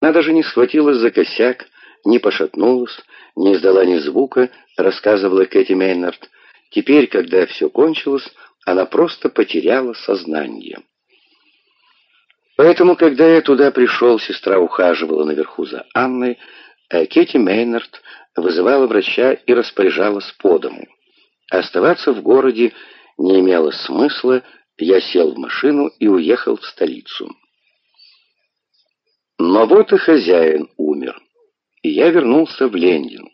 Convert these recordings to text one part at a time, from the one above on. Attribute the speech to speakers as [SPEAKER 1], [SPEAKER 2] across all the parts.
[SPEAKER 1] Она даже не схватилась за косяк, не пошатнулась, не издала ни звука, рассказывала Кэти Мейнард. Теперь, когда все кончилось, она просто потеряла сознание. Поэтому, когда я туда пришел, сестра ухаживала наверху за Анной, а Кэти Мейнард вызывала врача и распоряжалась по дому. Оставаться в городе не имело смысла, я сел в машину и уехал в столицу. Но вот и хозяин умер, и я вернулся в Лендинг.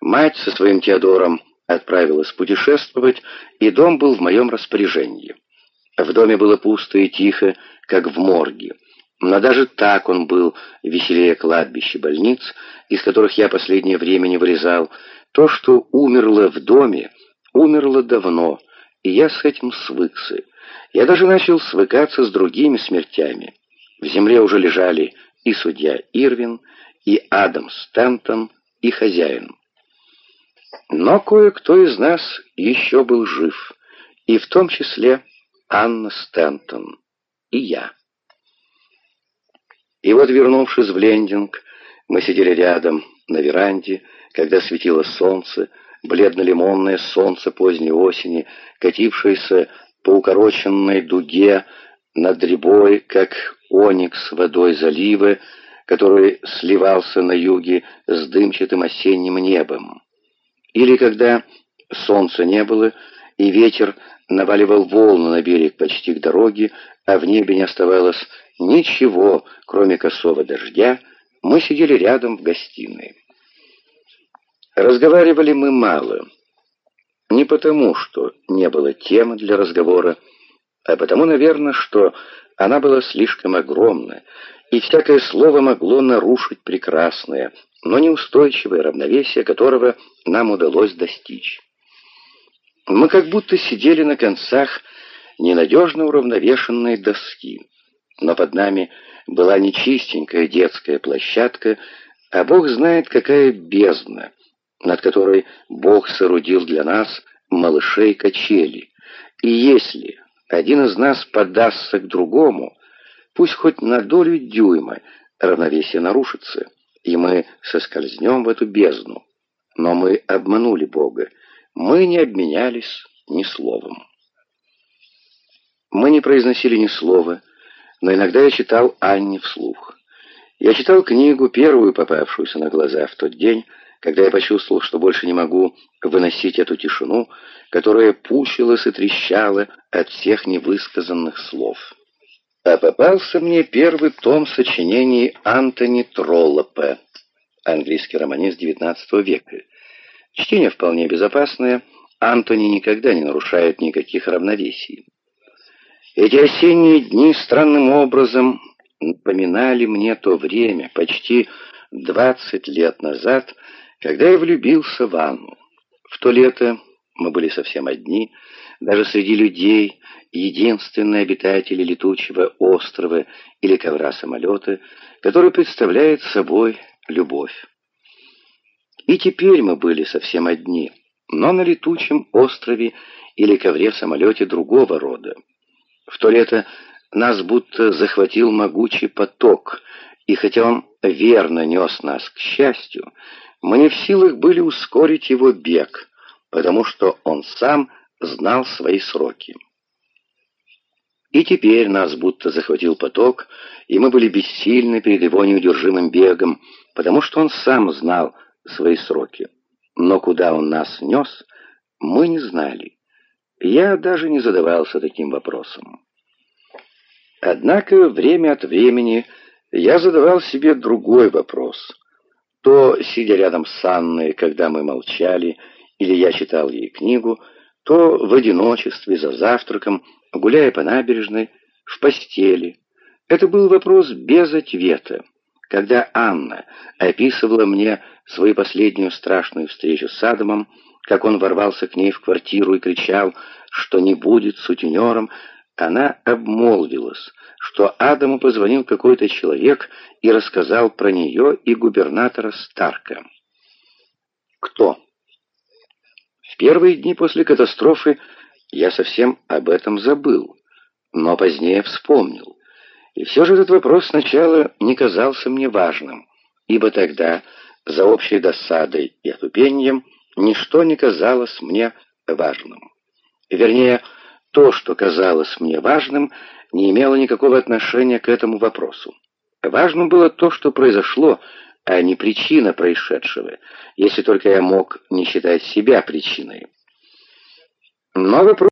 [SPEAKER 1] Мать со своим Теодором отправилась путешествовать, и дом был в моем распоряжении. В доме было пусто и тихо, как в морге. Но даже так он был веселее кладбища больниц, из которых я последнее время не вырезал. То, что умерло в доме, умерло давно, и я с этим свыкся. Я даже начал свыкаться с другими смертями. В земле уже лежали и судья Ирвин, и Адам Стэнтон, и хозяин. Но кое-кто из нас еще был жив, и в том числе Анна Стэнтон и я. И вот, вернувшись в Лендинг, мы сидели рядом на веранде, когда светило солнце, бледно-лимонное солнце поздней осени, катившееся по укороченной дуге над рябой, как оникс водой залива, который сливался на юге с дымчатым осенним небом. Или когда солнца не было, и ветер наваливал волны на берег почти к дороге, а в небе не оставалось ничего, кроме косого дождя, мы сидели рядом в гостиной. Разговаривали мы мало. Не потому, что не было темы для разговора, а потому, наверное, что она была слишком огромна, и всякое слово могло нарушить прекрасное, но неустойчивое равновесие, которого нам удалось достичь. Мы как будто сидели на концах ненадежно уравновешенной доски, но под нами была не чистенькая детская площадка, а Бог знает, какая бездна, над которой Бог соорудил для нас малышей качели. И если один из нас подастся к другому, пусть хоть на долю дюйма равновесие нарушится, и мы соскользнем в эту бездну. Но мы обманули Бога, мы не обменялись ни словом. Мы не произносили ни слова, но иногда я читал Анне вслух. Я читал книгу, первую попавшуюся на глаза в тот день, когда я почувствовал, что больше не могу выносить эту тишину, которая пучилась и трещала от всех невысказанных слов. А попался мне первый том сочинений Антони Троллопа, английский романист XIX века. Чтение вполне безопасное, Антони никогда не нарушает никаких равновесий. Эти осенние дни странным образом напоминали мне то время, почти двадцать лет назад, когда я влюбился в Анну. В то лето мы были совсем одни, даже среди людей, единственные обитатели летучего острова или ковра самолета, который представляет собой любовь. И теперь мы были совсем одни, но на летучем острове или ковре самолете другого рода. В то лето нас будто захватил могучий поток, и хотя он верно нес нас к счастью, мы не в силах были ускорить его бег, потому что он сам знал свои сроки. И теперь нас будто захватил поток, и мы были бессильны перед его неудержимым бегом, потому что он сам знал свои сроки. Но куда он нас нес, мы не знали. Я даже не задавался таким вопросом. Однако время от времени я задавал себе другой вопрос. То, сидя рядом с Анной, когда мы молчали, или я читал ей книгу, то в одиночестве, за завтраком, гуляя по набережной, в постели. Это был вопрос без ответа. Когда Анна описывала мне свою последнюю страшную встречу с Адамом, как он ворвался к ней в квартиру и кричал, что не будет сутенером, она обмолвилась, что Адаму позвонил какой-то человек и рассказал про нее и губернатора Старка. Кто? В первые дни после катастрофы я совсем об этом забыл, но позднее вспомнил. И все же этот вопрос сначала не казался мне важным, ибо тогда, за общей досадой и отупением, ничто не казалось мне важным. Вернее, то, что казалось мне важным, не имело никакого отношения к этому вопросу. Важным было то, что произошло, а не причина происшедшего, если только я мог не считать себя причиной. Но вопрос